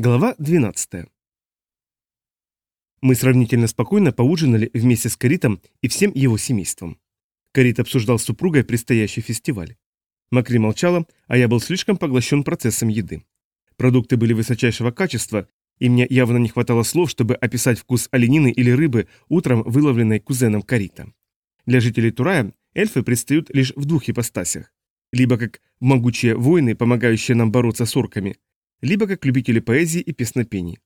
Глава 12. Мы сравнительно спокойно поужинали вместе с Каритом и всем его семейством. Карит обсуждал с супругой предстоящий фестиваль. Макри молчала, а я был слишком поглощен процессом еды. Продукты были высочайшего качества, и мне явно не хватало слов, чтобы описать вкус оленины или рыбы, утром выловленной кузеном Карита. Для жителей Турая эльфы предстают лишь в двух ипостасях. Либо как могучие воины, помогающие нам бороться с орками – либо как любители поэзии и песнопений.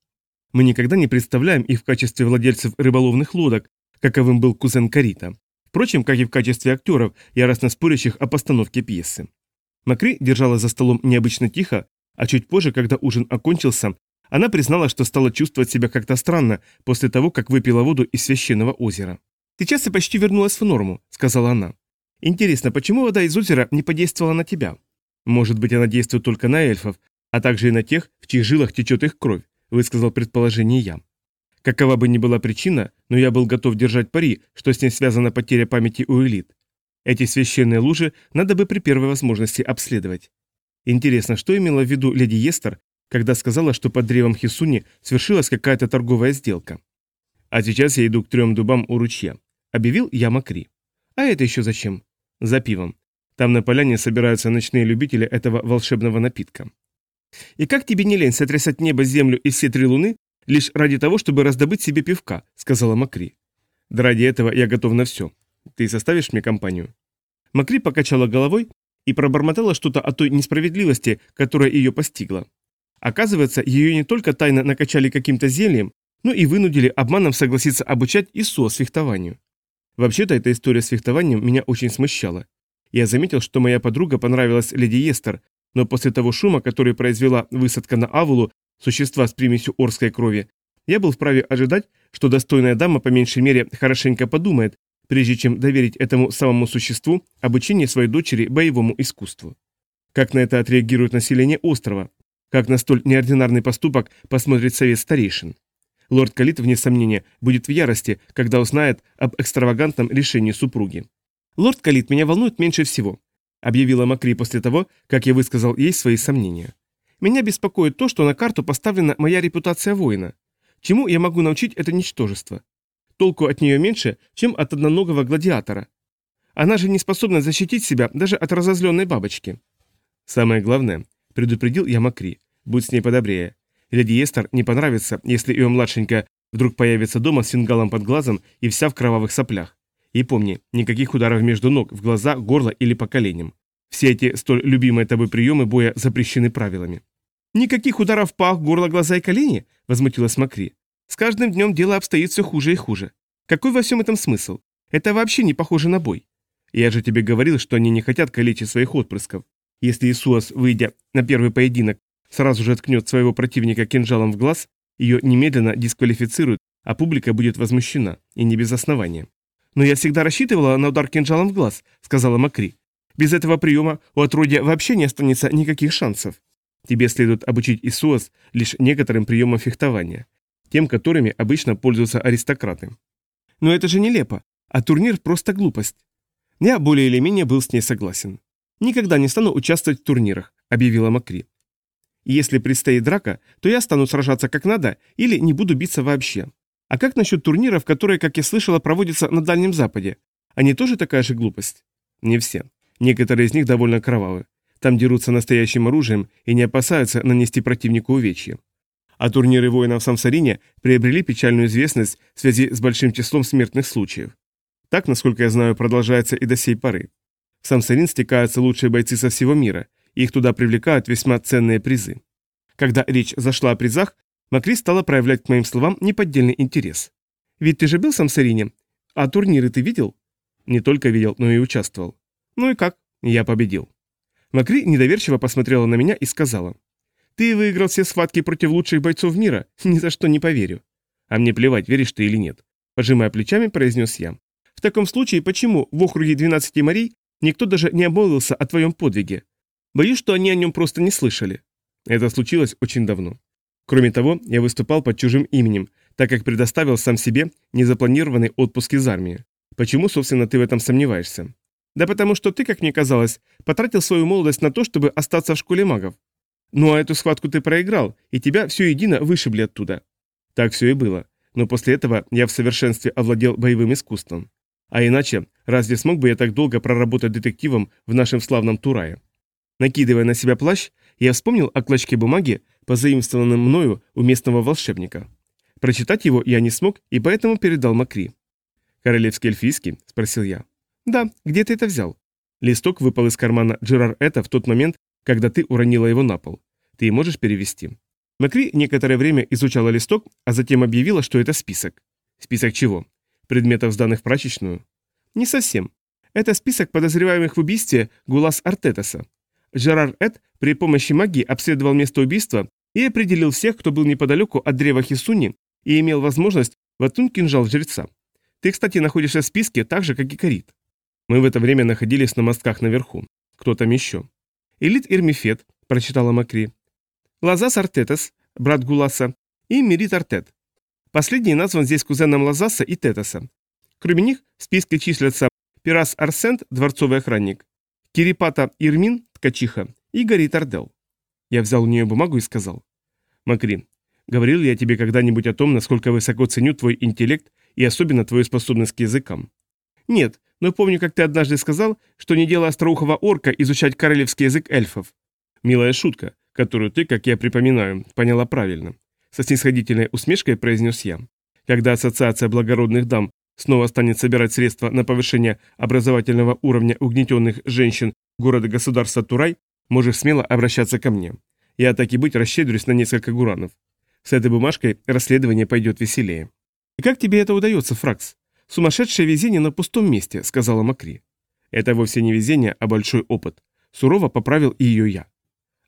Мы никогда не представляем их в качестве владельцев рыболовных лодок, каковым был кузен Карита. Впрочем, как и в качестве актеров, яростно спорящих о постановке пьесы. Макри держала за столом необычно тихо, а чуть позже, когда ужин окончился, она признала, что стала чувствовать себя как-то странно после того, как выпила воду из священного озера. «Сейчас я почти вернулась в норму», — сказала она. «Интересно, почему вода из озера не подействовала на тебя?» «Может быть, она действует только на эльфов, а также и на тех, в чьих жилах течет их кровь, высказал предположение я. Какова бы ни была причина, но я был готов держать пари, что с ней связана потеря памяти у элит. Эти священные лужи надо бы при первой возможности обследовать. Интересно, что имела в виду леди Естер, когда сказала, что под древом Хисуни свершилась какая-то торговая сделка. А сейчас я иду к трем дубам у ручья. Объявил я Макри. А это еще зачем? За пивом. Там на поляне собираются ночные любители этого волшебного напитка. «И как тебе не лень сотрясать небо, землю и все три луны лишь ради того, чтобы раздобыть себе пивка?» — сказала Макри. «Да ради этого я готов на все. Ты составишь мне компанию?» Макри покачала головой и пробормотала что-то о той несправедливости, которая ее постигла. Оказывается, ее не только тайно накачали каким-то зельем, но и вынудили обманом согласиться обучать ИСО с фехтованию. Вообще-то эта история с фехтованием меня очень смущала. Я заметил, что моя подруга понравилась леди Естер, но после того шума, который произвела высадка на Авулу, существа с примесью орской крови, я был вправе ожидать, что достойная дама по меньшей мере хорошенько подумает, прежде чем доверить этому самому существу обучение своей дочери боевому искусству. Как на это отреагирует население острова? Как на столь неординарный поступок посмотрит совет старейшин? Лорд Калит, вне сомнения, будет в ярости, когда узнает об экстравагантном решении супруги. Лорд Калит меня волнует меньше всего объявила Макри после того, как я высказал ей свои сомнения. Меня беспокоит то, что на карту поставлена моя репутация воина. Чему я могу научить это ничтожество? Толку от нее меньше, чем от одноногого гладиатора. Она же не способна защитить себя даже от разозленной бабочки. Самое главное, предупредил я Макри, будь с ней подобрее. Леди Эстер не понравится, если ее младшенькая вдруг появится дома с фингалом под глазом и вся в кровавых соплях. И помни, никаких ударов между ног, в глаза, горло или по коленям. Все эти столь любимые тобой приемы боя запрещены правилами. «Никаких ударов пах, горло, глаза и колени?» – возмутилась Макри. «С каждым днем дело обстоит все хуже и хуже. Какой во всем этом смысл? Это вообще не похоже на бой. Я же тебе говорил, что они не хотят калечить своих отпрысков. Если Исуас, выйдя на первый поединок, сразу же ткнет своего противника кинжалом в глаз, ее немедленно дисквалифицируют, а публика будет возмущена, и не без основания. «Но я всегда рассчитывала на удар кинжалом в глаз», — сказала Макри. «Без этого приема у отродья вообще не останется никаких шансов. Тебе следует обучить Исуас лишь некоторым приемам фехтования, тем, которыми обычно пользуются аристократы». «Но это же нелепо, а турнир просто глупость». Я более или менее был с ней согласен. «Никогда не стану участвовать в турнирах», — объявила Макри. «Если предстоит драка, то я стану сражаться как надо или не буду биться вообще. А как насчет турниров, которые, как я слышала, проводятся на Дальнем Западе? Они тоже такая же глупость? Не все. Некоторые из них довольно кровавы. Там дерутся настоящим оружием и не опасаются нанести противнику увечья. А турниры воинов в Самсарине приобрели печальную известность в связи с большим числом смертных случаев. Так, насколько я знаю, продолжается и до сей поры. В Самсарин стекаются лучшие бойцы со всего мира, и их туда привлекают весьма ценные призы. Когда речь зашла о призах, Макри стала проявлять к моим словам неподдельный интерес. «Ведь ты же был в Самсарине? А турниры ты видел?» «Не только видел, но и участвовал». «Ну и как?» «Я победил». Макри недоверчиво посмотрела на меня и сказала. «Ты выиграл все схватки против лучших бойцов мира? Ни за что не поверю». «А мне плевать, веришь ты или нет». Пожимая плечами, произнес я. «В таком случае, почему в округе 12 морей никто даже не обмолвился о твоем подвиге? Боюсь, что они о нем просто не слышали». Это случилось очень давно. Кроме того, я выступал под чужим именем, так как предоставил сам себе незапланированный отпуск из армии. Почему, собственно, ты в этом сомневаешься? Да потому что ты, как мне казалось, потратил свою молодость на то, чтобы остаться в школе магов. Ну а эту схватку ты проиграл, и тебя все едино вышибли оттуда. Так все и было. Но после этого я в совершенстве овладел боевым искусством. А иначе, разве смог бы я так долго проработать детективом в нашем славном Турае? Накидывая на себя плащ, я вспомнил о клочке бумаги, позаимствованном мною у местного волшебника. Прочитать его я не смог и поэтому передал Макри. «Королевский эльфийский?» – спросил я. «Да, где ты это взял?» Листок выпал из кармана Джерар это в тот момент, когда ты уронила его на пол. Ты можешь перевести?» Макри некоторое время изучала листок, а затем объявила, что это список. Список чего? Предметов, сданных в прачечную? Не совсем. Это список подозреваемых в убийстве Гулас Артетаса. Жерар Эд при помощи магии обследовал место убийства и определил всех, кто был неподалеку от древа Хисуни и имел возможность воткнуть кинжал жреца. Ты, кстати, находишься в списке так же, как и Карит. Мы в это время находились на мостках наверху. Кто там еще? Элит Ирмифет, прочитала Макри. Лазас Артетас, брат Гуласа, и Мирит Артет. Последний назван здесь кузеном Лазаса и Тетаса. Кроме них в списке числятся Пирас Арсент, дворцовый охранник, Кирипата Ирмин, ткачиха, и Гарит Ардел. Я взял у нее бумагу и сказал. Макри, говорил я тебе когда-нибудь о том, насколько высоко ценю твой интеллект и особенно твою способность к языкам? Нет, но помню, как ты однажды сказал, что не дело остроухого орка изучать королевский язык эльфов. Милая шутка, которую ты, как я припоминаю, поняла правильно. Со снисходительной усмешкой произнес я. Когда Ассоциация благородных дам снова станет собирать средства на повышение образовательного уровня угнетенных женщин города-государства Турай, можешь смело обращаться ко мне. Я так и быть расщедрюсь на несколько гуранов. С этой бумажкой расследование пойдет веселее. И как тебе это удается, Фракс? Сумасшедшее везение на пустом месте, сказала Макри. Это вовсе не везение, а большой опыт. Сурово поправил ее я.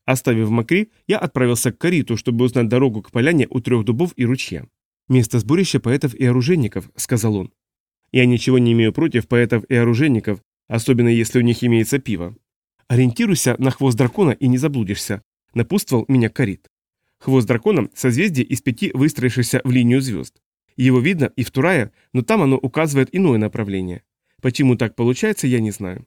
Оставив Макри, я отправился к Кариту, чтобы узнать дорогу к поляне у трех дубов и ручья. «Место сборища поэтов и оружейников», — сказал он. «Я ничего не имею против поэтов и оружейников, особенно если у них имеется пиво. Ориентируйся на хвост дракона и не заблудишься», — напутствовал меня Карит. Хвост дракона — созвездие из пяти выстроившихся в линию звезд. Его видно и в Турае, но там оно указывает иное направление. Почему так получается, я не знаю.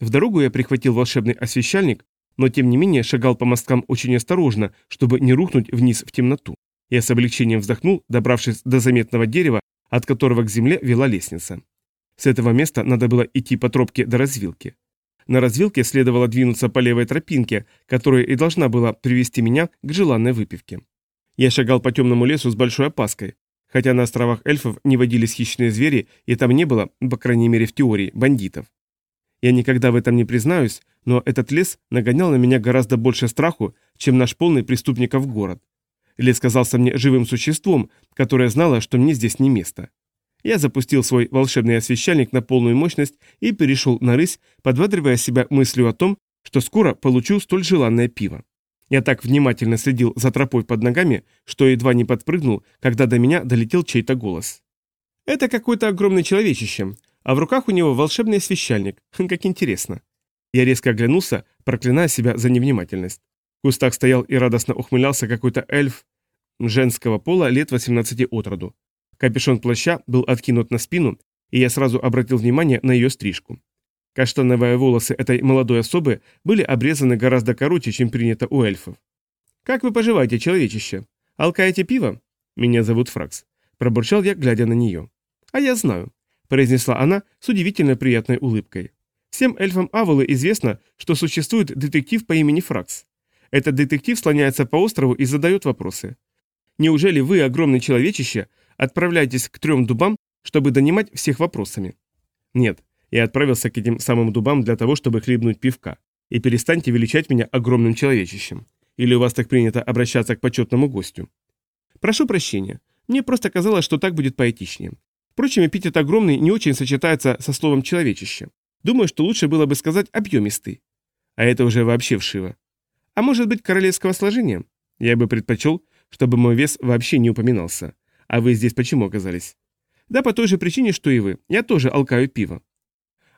В дорогу я прихватил волшебный освещальник, но тем не менее шагал по мосткам очень осторожно, чтобы не рухнуть вниз в темноту. Я с облегчением вздохнул, добравшись до заметного дерева, от которого к земле вела лестница. С этого места надо было идти по тропке до развилки. На развилке следовало двинуться по левой тропинке, которая и должна была привести меня к желанной выпивке. Я шагал по темному лесу с большой опаской, хотя на островах эльфов не водились хищные звери, и там не было, по крайней мере в теории, бандитов. Я никогда в этом не признаюсь, но этот лес нагонял на меня гораздо больше страху, чем наш полный преступников город. Лес казался мне живым существом, которое знало, что мне здесь не место. Я запустил свой волшебный освещальник на полную мощность и перешел на рысь, подбадривая себя мыслью о том, что скоро получу столь желанное пиво. Я так внимательно следил за тропой под ногами, что едва не подпрыгнул, когда до меня долетел чей-то голос. «Это какой-то огромный человечище, а в руках у него волшебный освещальник. Как интересно». Я резко оглянулся, проклиная себя за невнимательность. В кустах стоял и радостно ухмылялся какой-то эльф женского пола лет 18 от роду. Капюшон плаща был откинут на спину, и я сразу обратил внимание на ее стрижку. Каштановые волосы этой молодой особы были обрезаны гораздо короче, чем принято у эльфов. «Как вы поживаете, человечище? Алкаете пиво?» «Меня зовут Фракс», – пробурчал я, глядя на нее. «А я знаю», – произнесла она с удивительно приятной улыбкой. «Всем эльфам Аволы известно, что существует детектив по имени Фракс. Этот детектив слоняется по острову и задает вопросы. Неужели вы, огромное человечище, отправляетесь к трем дубам, чтобы донимать всех вопросами? Нет, я отправился к этим самым дубам для того, чтобы хлебнуть пивка. И перестаньте величать меня огромным человечищем. Или у вас так принято обращаться к почетному гостю? Прошу прощения. Мне просто казалось, что так будет поэтичнее. Впрочем, эпитет «огромный» не очень сочетается со словом «человечище». Думаю, что лучше было бы сказать «объемистый». А это уже вообще вшиво. А может быть, королевского сложения? Я бы предпочел, чтобы мой вес вообще не упоминался. А вы здесь почему оказались? Да по той же причине, что и вы. Я тоже алкаю пиво.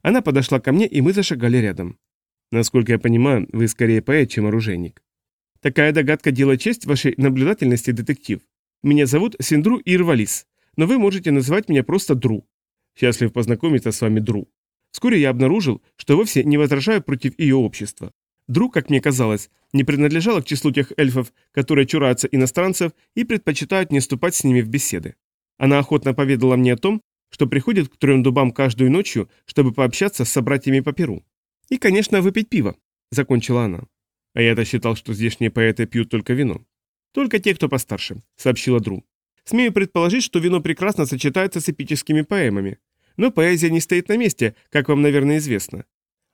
Она подошла ко мне, и мы зашагали рядом. Насколько я понимаю, вы скорее поэт, чем оружейник. Такая догадка делает честь вашей наблюдательности, детектив. Меня зовут Синдру Ирвалис, но вы можете называть меня просто Дру. Счастлив познакомиться с вами, Дру. Вскоре я обнаружил, что вовсе не возражаю против ее общества. Дру, как мне казалось, не принадлежала к числу тех эльфов, которые чураются иностранцев и предпочитают не вступать с ними в беседы. Она охотно поведала мне о том, что приходит к трем дубам каждую ночью, чтобы пообщаться с собратьями по перу. И, конечно, выпить пиво, закончила она. А я-то считал, что здешние поэты пьют только вино. Только те, кто постарше, сообщила Дру. Смею предположить, что вино прекрасно сочетается с эпическими поэмами. Но поэзия не стоит на месте, как вам, наверное, известно.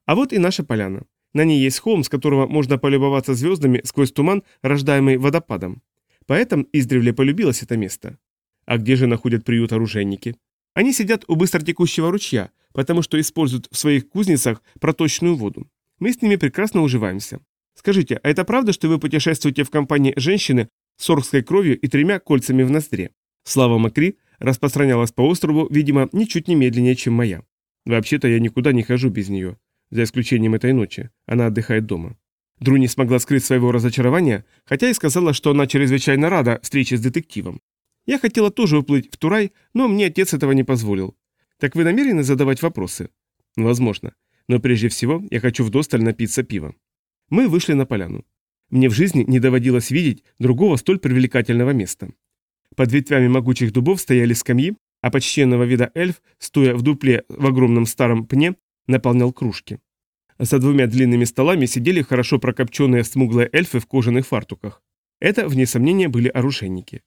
А вот и наша поляна. На ней есть холм, с которого можно полюбоваться звездами сквозь туман, рождаемый водопадом. Поэтому издревле полюбилось это место. А где же находят приют оружейники? Они сидят у быстротекущего ручья, потому что используют в своих кузницах проточную воду. Мы с ними прекрасно уживаемся. Скажите, а это правда, что вы путешествуете в компании женщины с оркской кровью и тремя кольцами в ноздре? Слава Макри распространялась по острову, видимо, ничуть не медленнее, чем моя. Вообще-то я никуда не хожу без нее, за исключением этой ночи. Она отдыхает дома. Дру не смогла скрыть своего разочарования, хотя и сказала, что она чрезвычайно рада встрече с детективом. Я хотела тоже уплыть в Турай, но мне отец этого не позволил. Так вы намерены задавать вопросы? Возможно. Но прежде всего я хочу вдосталь напиться пива. Мы вышли на поляну. Мне в жизни не доводилось видеть другого столь привлекательного места. Под ветвями могучих дубов стояли скамьи, а почтенного вида эльф, стоя в дупле в огромном старом пне, наполнял кружки. За двумя длинными столами сидели хорошо прокопченные смуглые эльфы в кожаных фартуках. Это, вне сомнения, были оружейники.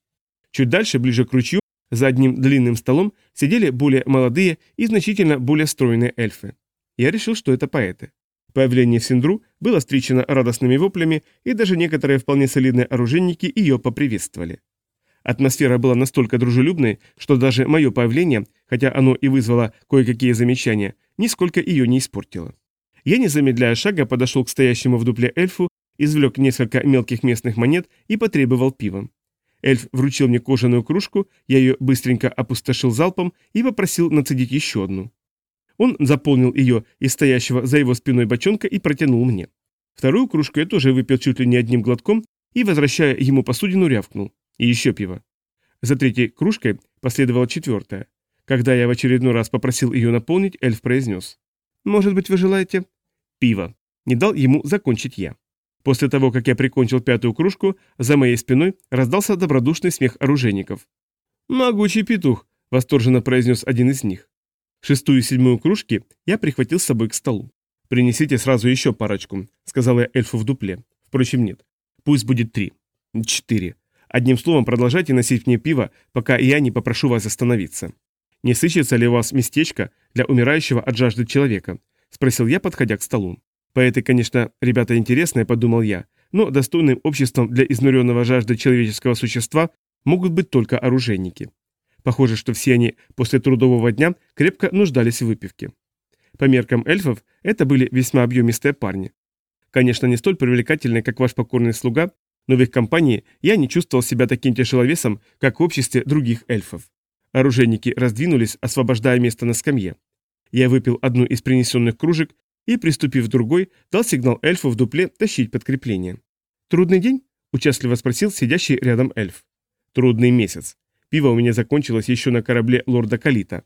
Чуть дальше, ближе к ручью, за одним длинным столом сидели более молодые и значительно более стройные эльфы. Я решил, что это поэты. Появление Синдру было встречено радостными воплями, и даже некоторые вполне солидные оружейники ее поприветствовали. Атмосфера была настолько дружелюбной, что даже мое появление, хотя оно и вызвало кое-какие замечания, нисколько ее не испортило. Я, не замедляя шага, подошел к стоящему в дупле эльфу, извлек несколько мелких местных монет и потребовал пива. Эльф вручил мне кожаную кружку, я ее быстренько опустошил залпом и попросил нацедить еще одну. Он заполнил ее из стоящего за его спиной бочонка и протянул мне. Вторую кружку я тоже выпил чуть ли не одним глотком и, возвращая ему посудину, рявкнул. И еще пиво. За третьей кружкой последовала четвертая. Когда я в очередной раз попросил ее наполнить, эльф произнес. «Может быть, вы желаете?» «Пиво». Не дал ему закончить я. После того, как я прикончил пятую кружку, за моей спиной раздался добродушный смех оружейников. «Могучий петух», — восторженно произнес один из них. Шестую и седьмую кружки я прихватил с собой к столу. «Принесите сразу еще парочку», — сказал я эльфу в дупле. Впрочем, нет. Пусть будет три. Четыре. Одним словом, продолжайте носить мне пиво, пока я не попрошу вас остановиться. Не сыщется ли у вас местечко для умирающего от жажды человека? Спросил я, подходя к столу. Поэты, конечно, ребята интересные, подумал я, но достойным обществом для изнуренного жажды человеческого существа могут быть только оружейники. Похоже, что все они после трудового дня крепко нуждались в выпивке. По меркам эльфов это были весьма объемистые парни. Конечно, не столь привлекательные, как ваш покорный слуга, но в их компании я не чувствовал себя таким тяжеловесом, как в обществе других эльфов. Оружейники раздвинулись, освобождая место на скамье. Я выпил одну из принесенных кружек и, приступив к другой, дал сигнал эльфу в дупле тащить подкрепление. «Трудный день?» – участливо спросил сидящий рядом эльф. «Трудный месяц. Пиво у меня закончилось еще на корабле лорда Калита.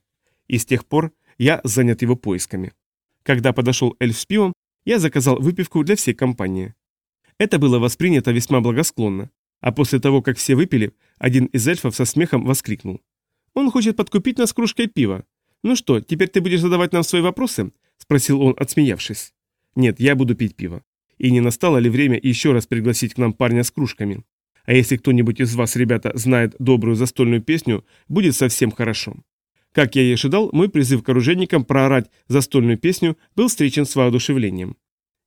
И с тех пор я занят его поисками. Когда подошел эльф с пивом, я заказал выпивку для всей компании. Это было воспринято весьма благосклонно. А после того, как все выпили, один из эльфов со смехом воскликнул. «Он хочет подкупить нас кружкой пива. Ну что, теперь ты будешь задавать нам свои вопросы?» – спросил он, отсмеявшись. «Нет, я буду пить пиво. И не настало ли время еще раз пригласить к нам парня с кружками? А если кто-нибудь из вас, ребята, знает добрую застольную песню, будет совсем хорошо. Как я и ожидал, мой призыв к оружейникам проорать застольную песню был встречен с воодушевлением.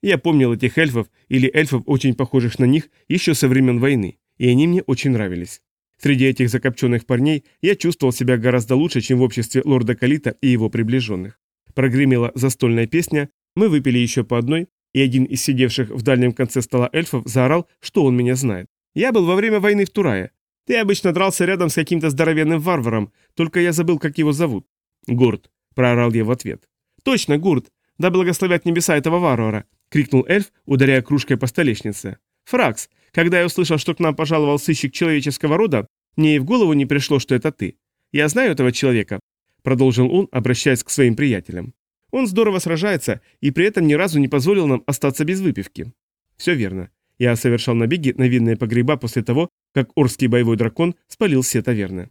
Я помнил этих эльфов или эльфов, очень похожих на них, еще со времен войны, и они мне очень нравились. Среди этих закопченных парней я чувствовал себя гораздо лучше, чем в обществе лорда Калита и его приближенных. Прогремела застольная песня, мы выпили еще по одной, и один из сидевших в дальнем конце стола эльфов заорал, что он меня знает. Я был во время войны в Турае. Ты обычно дрался рядом с каким-то здоровенным варваром, только я забыл, как его зовут. Гурт, проорал я в ответ. Точно, Гурт. Да благословят небеса этого варвара, крикнул эльф, ударяя кружкой по столешнице. Фракс, когда я услышал, что к нам пожаловал сыщик человеческого рода, мне и в голову не пришло, что это ты. Я знаю этого человека, продолжил он, обращаясь к своим приятелям. Он здорово сражается и при этом ни разу не позволил нам остаться без выпивки. Все верно. Я совершал набеги на винные погреба после того, как Орский боевой дракон спалил все таверны.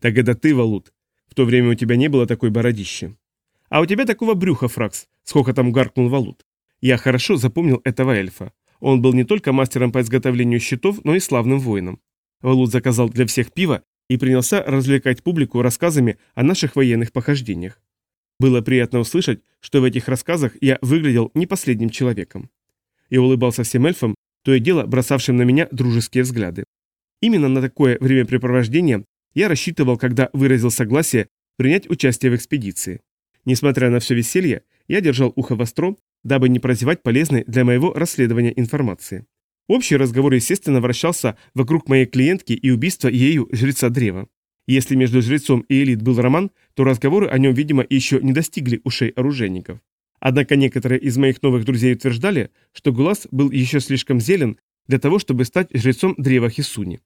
Так это ты, Валут. В то время у тебя не было такой бородищи. А у тебя такого брюха, Фракс, с хохотом гаркнул Валут. Я хорошо запомнил этого эльфа. Он был не только мастером по изготовлению щитов, но и славным воином. Валут заказал для всех пиво и принялся развлекать публику рассказами о наших военных похождениях. Было приятно услышать, что в этих рассказах я выглядел не последним человеком. И улыбался всем эльфам, то и дело бросавшим на меня дружеские взгляды. Именно на такое времяпрепровождение я рассчитывал, когда выразил согласие принять участие в экспедиции. Несмотря на все веселье, я держал ухо востро, дабы не прозевать полезной для моего расследования информации. Общий разговор, естественно, вращался вокруг моей клиентки и убийства ею жреца древа. Если между жрецом и элит был роман, то разговоры о нем, видимо, еще не достигли ушей оружейников. Однако некоторые из моих новых друзей утверждали, что Гулас был еще слишком зелен для того, чтобы стать жрецом древа Хисуни.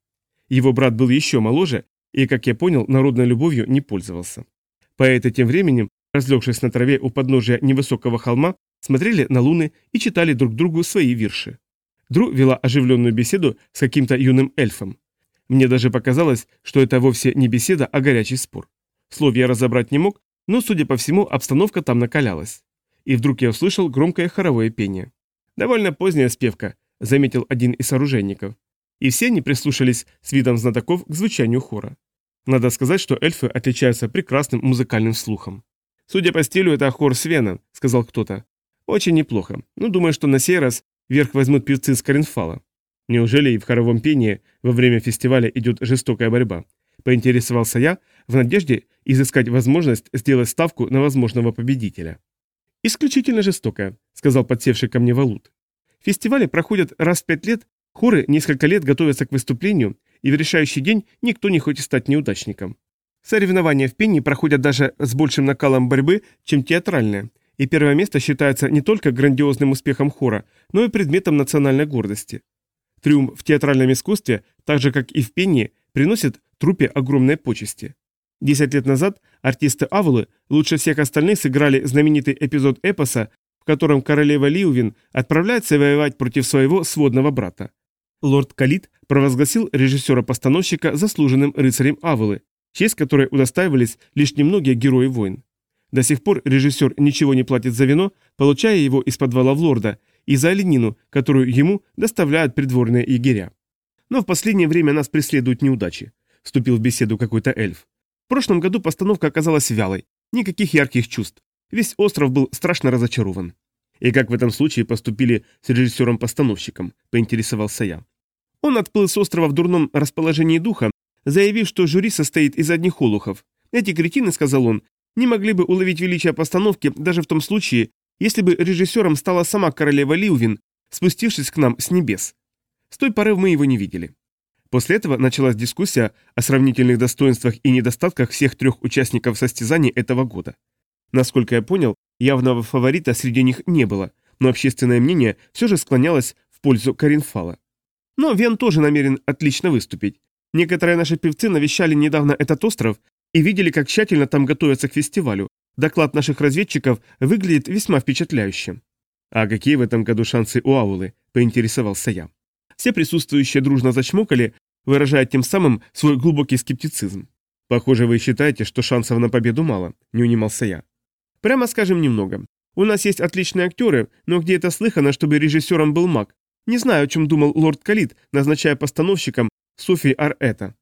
Его брат был еще моложе и, как я понял, народной любовью не пользовался. Поэты тем временем, разлегшись на траве у подножия невысокого холма, смотрели на луны и читали друг другу свои вирши. Дру вела оживленную беседу с каким-то юным эльфом. Мне даже показалось, что это вовсе не беседа, а горячий спор. Слов я разобрать не мог, но, судя по всему, обстановка там накалялась. И вдруг я услышал громкое хоровое пение. «Довольно поздняя спевка», — заметил один из оружейников. И все они прислушались с видом знатоков к звучанию хора. Надо сказать, что эльфы отличаются прекрасным музыкальным слухом. «Судя по стилю, это хор Свена», — сказал кто-то. «Очень неплохо. Ну, думаю, что на сей раз верх возьмут певцы с Каринфала. Неужели и в хоровом пении во время фестиваля идет жестокая борьба? Поинтересовался я в надежде изыскать возможность сделать ставку на возможного победителя. «Исключительно жестокая», — сказал подсевший ко мне Валут. «Фестивали проходят раз в пять лет, хоры несколько лет готовятся к выступлению, и в решающий день никто не хочет стать неудачником. Соревнования в пении проходят даже с большим накалом борьбы, чем театральные, и первое место считается не только грандиозным успехом хора, но и предметом национальной гордости. Триумф в театральном искусстве, так же как и в пении, приносит трупе огромные почести. Десять лет назад артисты Авулы лучше всех остальных сыграли знаменитый эпизод эпоса, в котором королева Лиувин отправляется воевать против своего сводного брата. Лорд Калит провозгласил режиссера-постановщика заслуженным рыцарем Авулы, честь которой удостаивались лишь немногие герои войн. До сих пор режиссер ничего не платит за вино, получая его из подвала в лорда, и за оленину, которую ему доставляют придворные егеря. Но в последнее время нас преследуют неудачи, вступил в беседу какой-то эльф. В прошлом году постановка оказалась вялой, никаких ярких чувств. Весь остров был страшно разочарован. И как в этом случае поступили с режиссером-постановщиком, поинтересовался я. Он отплыл с острова в дурном расположении духа, заявив, что жюри состоит из одних олухов. Эти кретины, сказал он, не могли бы уловить величие постановки даже в том случае, если бы режиссером стала сама королева Ливвин, спустившись к нам с небес. С той поры мы его не видели. После этого началась дискуссия о сравнительных достоинствах и недостатках всех трех участников состязаний этого года. Насколько я понял, явного фаворита среди них не было, но общественное мнение все же склонялось в пользу Каринфала. Но Вен тоже намерен отлично выступить. Некоторые наши певцы навещали недавно этот остров и видели, как тщательно там готовятся к фестивалю, Доклад наших разведчиков выглядит весьма впечатляюще. А какие в этом году шансы у Аулы, поинтересовался я. Все присутствующие дружно зачмокали, выражая тем самым свой глубокий скептицизм. Похоже, вы считаете, что шансов на победу мало, не унимался я. Прямо скажем немного. У нас есть отличные актеры, но где это слыхано, чтобы режиссером был маг? Не знаю, о чем думал лорд Калит, назначая постановщиком Софи Ар-Эта.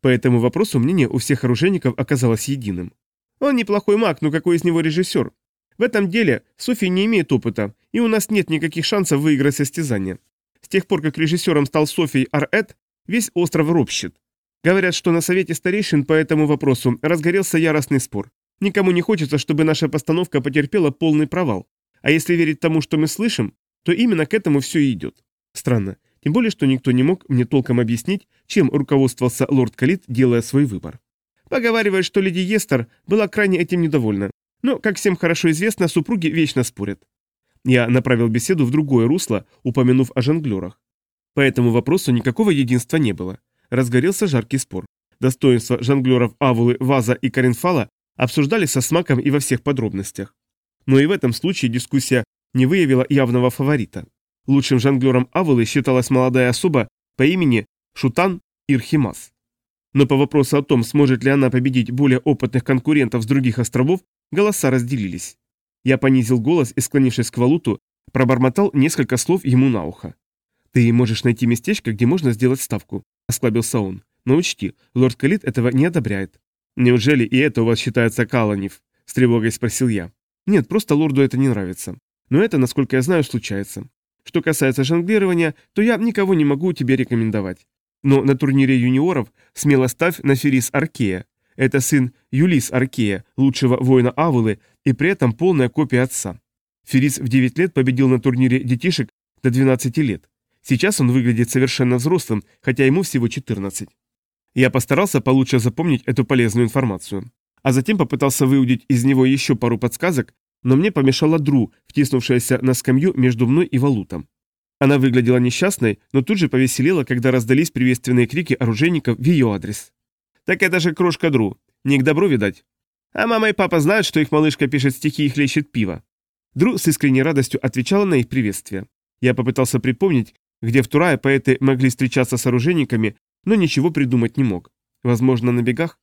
По этому вопросу мнение у всех оружейников оказалось единым. Он неплохой маг, но какой из него режиссер? В этом деле Софи не имеет опыта, и у нас нет никаких шансов выиграть состязание. С тех пор, как режиссером стал Софий Ар-Эд, весь остров ропщет. Говорят, что на совете старейшин по этому вопросу разгорелся яростный спор. Никому не хочется, чтобы наша постановка потерпела полный провал. А если верить тому, что мы слышим, то именно к этому все и идет. Странно. Тем более, что никто не мог мне толком объяснить, чем руководствовался лорд Калит, делая свой выбор. Поговаривают, что леди Естер была крайне этим недовольна. Но, как всем хорошо известно, супруги вечно спорят. Я направил беседу в другое русло, упомянув о жонглерах. По этому вопросу никакого единства не было. Разгорелся жаркий спор. Достоинства жонглеров Авулы, Ваза и Каринфала обсуждали со смаком и во всех подробностях. Но и в этом случае дискуссия не выявила явного фаворита. Лучшим жонглером Авелы считалась молодая особа по имени Шутан Ирхимас. Но по вопросу о том, сможет ли она победить более опытных конкурентов с других островов, голоса разделились. Я понизил голос и, склонившись к Валуту, пробормотал несколько слов ему на ухо. «Ты можешь найти местечко, где можно сделать ставку», — осклабился он. «Но учти, лорд Калит этого не одобряет». «Неужели и это у вас считается Каланев?» — с тревогой спросил я. «Нет, просто лорду это не нравится. Но это, насколько я знаю, случается. Что касается жонглирования, то я никого не могу тебе рекомендовать. Но на турнире юниоров смело ставь на Ферис Аркея. Это сын Юлис Аркея, лучшего воина Авулы, и при этом полная копия отца. Ферис в 9 лет победил на турнире детишек до 12 лет. Сейчас он выглядит совершенно взрослым, хотя ему всего 14. Я постарался получше запомнить эту полезную информацию. А затем попытался выудить из него еще пару подсказок, но мне помешала Дру, втиснувшаяся на скамью между мной и Валутом. Она выглядела несчастной, но тут же повеселела, когда раздались приветственные крики оружейников в ее адрес. «Так это же крошка Дру. Не к добру, видать. А мама и папа знают, что их малышка пишет стихи и хлещет пиво». Дру с искренней радостью отвечала на их приветствие. Я попытался припомнить, где в Турае поэты могли встречаться с оружейниками, но ничего придумать не мог. Возможно, на бегах?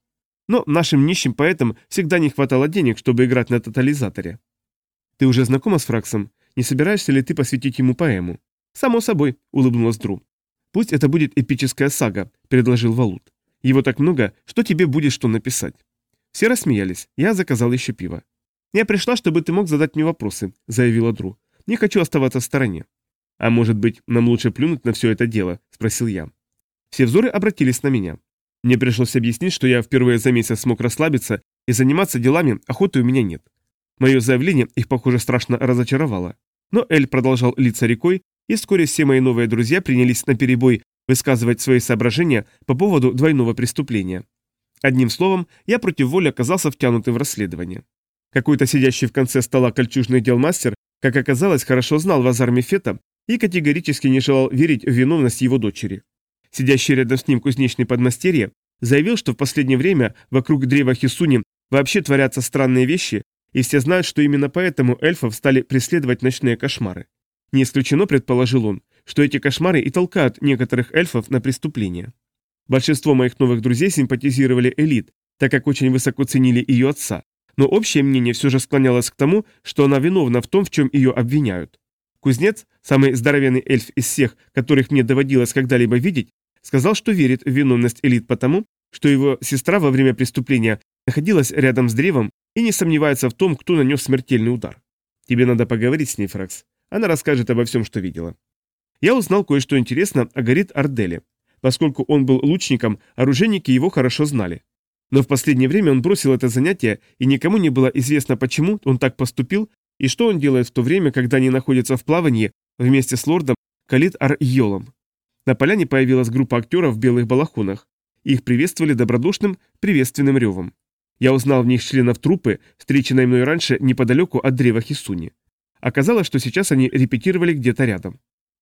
Но нашим нищим поэтам всегда не хватало денег, чтобы играть на тотализаторе. Ты уже знакома с Фраксом? Не собираешься ли ты посвятить ему поэму? Само собой, улыбнулась Дру. Пусть это будет эпическая сага, предложил Валут. Его так много, что тебе будет что написать. Все рассмеялись. Я заказал еще пиво. Я пришла, чтобы ты мог задать мне вопросы, заявила Дру. Не хочу оставаться в стороне. А может быть, нам лучше плюнуть на все это дело? спросил я. Все взоры обратились на меня. Мне пришлось объяснить, что я впервые за месяц смог расслабиться и заниматься делами, охоты у меня нет. Мое заявление их, похоже, страшно разочаровало. Но Эль продолжал литься рекой, и вскоре все мои новые друзья принялись на перебой высказывать свои соображения по поводу двойного преступления. Одним словом, я против воли оказался втянутым в расследование. Какой-то сидящий в конце стола кольчужный дел мастер, как оказалось, хорошо знал Вазар Мефета и категорически не желал верить в виновность его дочери. Сидящий рядом с ним кузнечный подмастерье заявил, что в последнее время вокруг древа Хисуни вообще творятся странные вещи, и все знают, что именно поэтому эльфов стали преследовать ночные кошмары. Не исключено, предположил он, что эти кошмары и толкают некоторых эльфов на преступления. Большинство моих новых друзей симпатизировали элит, так как очень высоко ценили ее отца, но общее мнение все же склонялось к тому, что она виновна в том, в чем ее обвиняют. Кузнец, самый здоровенный эльф из всех, которых мне доводилось когда-либо видеть, сказал, что верит в виновность элит потому, что его сестра во время преступления находилась рядом с древом и не сомневается в том, кто нанес смертельный удар. Тебе надо поговорить с ней, Фракс. Она расскажет обо всем, что видела. Я узнал кое-что интересное о Горит Арделе. Поскольку он был лучником, оружейники его хорошо знали. Но в последнее время он бросил это занятие, и никому не было известно, почему он так поступил и что он делает в то время, когда они находятся в плавании вместе с лордом Калит Ар-Йолом. На поляне появилась группа актеров в белых балахонах. Их приветствовали добродушным приветственным ревом. Я узнал в них членов труппы, встреченной мной раньше неподалеку от древа Хисуни. Оказалось, что сейчас они репетировали где-то рядом.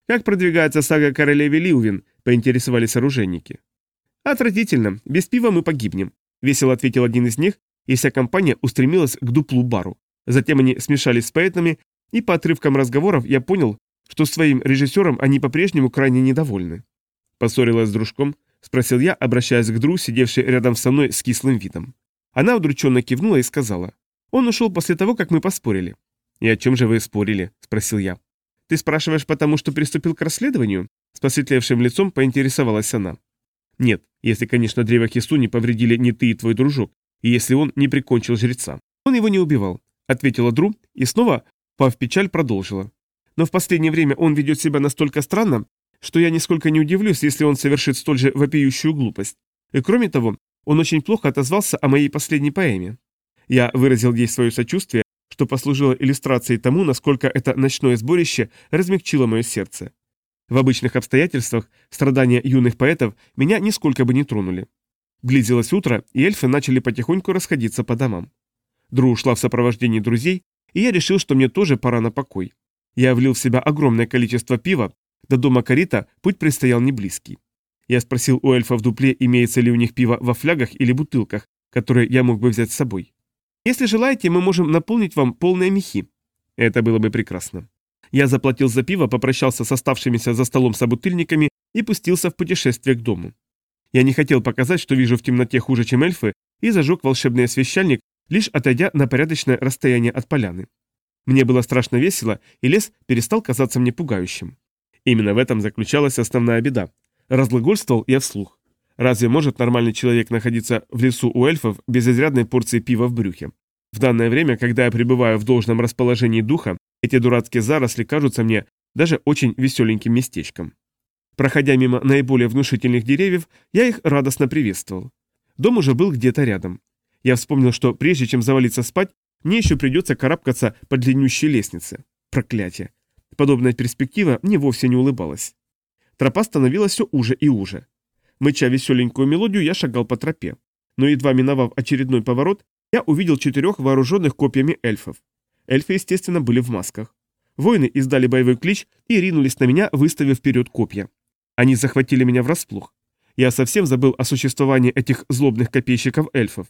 «Как продвигается сага королеве Лилвин?» – поинтересовались оружейники. «Отвратительно. Без пива мы погибнем», – весело ответил один из них, и вся компания устремилась к дуплу-бару. Затем они смешались с поэтами, и по отрывкам разговоров я понял, что своим режиссером они по-прежнему крайне недовольны. Поссорилась с дружком, спросил я, обращаясь к Дру, сидевшей рядом со мной с кислым видом. Она удрученно кивнула и сказала. Он ушел после того, как мы поспорили. «И о чем же вы спорили?» – спросил я. «Ты спрашиваешь потому, что приступил к расследованию?» С посветлевшим лицом поинтересовалась она. «Нет, если, конечно, древо Хису не повредили не ты и твой дружок, и если он не прикончил жреца. Он его не убивал», – ответила Дру и снова, пав печаль, продолжила но в последнее время он ведет себя настолько странно, что я нисколько не удивлюсь, если он совершит столь же вопиющую глупость. И кроме того, он очень плохо отозвался о моей последней поэме. Я выразил ей свое сочувствие, что послужило иллюстрацией тому, насколько это ночное сборище размягчило мое сердце. В обычных обстоятельствах страдания юных поэтов меня нисколько бы не тронули. Близилось утро, и эльфы начали потихоньку расходиться по домам. Дру ушла в сопровождении друзей, и я решил, что мне тоже пора на покой. Я влил в себя огромное количество пива, до дома Карита путь предстоял не близкий. Я спросил у эльфа в дупле, имеется ли у них пиво во флягах или бутылках, которые я мог бы взять с собой. Если желаете, мы можем наполнить вам полные мехи. Это было бы прекрасно. Я заплатил за пиво, попрощался с оставшимися за столом собутыльниками и пустился в путешествие к дому. Я не хотел показать, что вижу в темноте хуже, чем эльфы, и зажег волшебный освещальник, лишь отойдя на порядочное расстояние от поляны. Мне было страшно весело, и лес перестал казаться мне пугающим. Именно в этом заключалась основная беда. Разглагольствовал я вслух. Разве может нормальный человек находиться в лесу у эльфов без изрядной порции пива в брюхе? В данное время, когда я пребываю в должном расположении духа, эти дурацкие заросли кажутся мне даже очень веселеньким местечком. Проходя мимо наиболее внушительных деревьев, я их радостно приветствовал. Дом уже был где-то рядом. Я вспомнил, что прежде чем завалиться спать, мне еще придется карабкаться по длиннющей лестнице. Проклятие. Подобная перспектива мне вовсе не улыбалась. Тропа становилась все уже и уже. Мыча веселенькую мелодию, я шагал по тропе. Но едва миновав очередной поворот, я увидел четырех вооруженных копьями эльфов. Эльфы, естественно, были в масках. Воины издали боевой клич и ринулись на меня, выставив вперед копья. Они захватили меня врасплох. Я совсем забыл о существовании этих злобных копейщиков эльфов.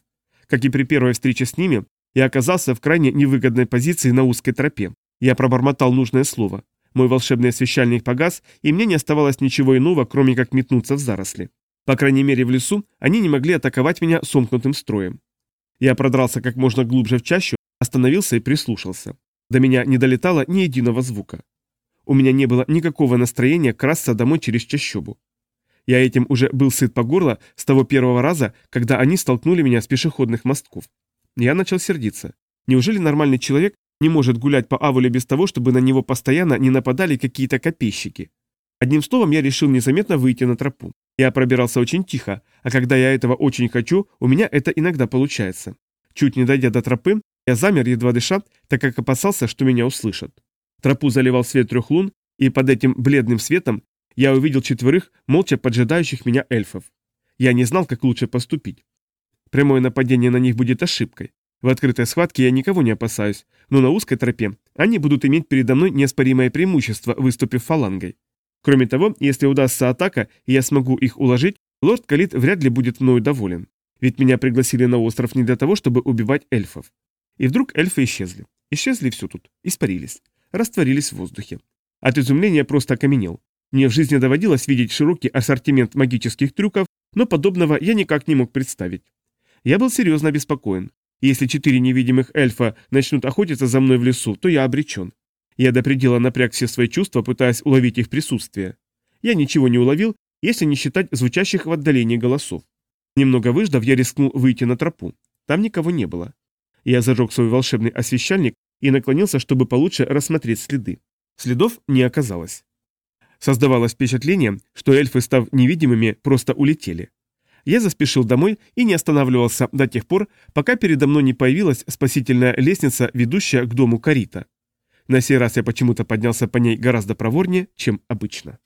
Как и при первой встрече с ними, я оказался в крайне невыгодной позиции на узкой тропе. Я пробормотал нужное слово. Мой волшебный освещальник погас, и мне не оставалось ничего иного, кроме как метнуться в заросли. По крайней мере, в лесу они не могли атаковать меня сомкнутым строем. Я продрался как можно глубже в чащу, остановился и прислушался. До меня не долетало ни единого звука. У меня не было никакого настроения красться домой через чащобу. Я этим уже был сыт по горло с того первого раза, когда они столкнули меня с пешеходных мостков. Я начал сердиться. Неужели нормальный человек не может гулять по Авуле без того, чтобы на него постоянно не нападали какие-то копейщики? Одним словом, я решил незаметно выйти на тропу. Я пробирался очень тихо, а когда я этого очень хочу, у меня это иногда получается. Чуть не дойдя до тропы, я замер, едва дыша, так как опасался, что меня услышат. Тропу заливал свет трех лун, и под этим бледным светом я увидел четверых, молча поджидающих меня эльфов. Я не знал, как лучше поступить. Прямое нападение на них будет ошибкой. В открытой схватке я никого не опасаюсь, но на узкой тропе они будут иметь передо мной неоспоримое преимущество, выступив фалангой. Кроме того, если удастся атака, и я смогу их уложить, лорд Калит вряд ли будет мною доволен. Ведь меня пригласили на остров не для того, чтобы убивать эльфов. И вдруг эльфы исчезли. Исчезли все тут. Испарились. Растворились в воздухе. От изумления просто окаменел. Мне в жизни доводилось видеть широкий ассортимент магических трюков, но подобного я никак не мог представить. Я был серьезно обеспокоен. Если четыре невидимых эльфа начнут охотиться за мной в лесу, то я обречен. Я до предела напряг все свои чувства, пытаясь уловить их присутствие. Я ничего не уловил, если не считать звучащих в отдалении голосов. Немного выждав, я рискнул выйти на тропу. Там никого не было. Я зажег свой волшебный освещальник и наклонился, чтобы получше рассмотреть следы. Следов не оказалось. Создавалось впечатление, что эльфы, став невидимыми, просто улетели. Я заспешил домой и не останавливался до тех пор, пока передо мной не появилась спасительная лестница, ведущая к дому Карита. На сей раз я почему-то поднялся по ней гораздо проворнее, чем обычно.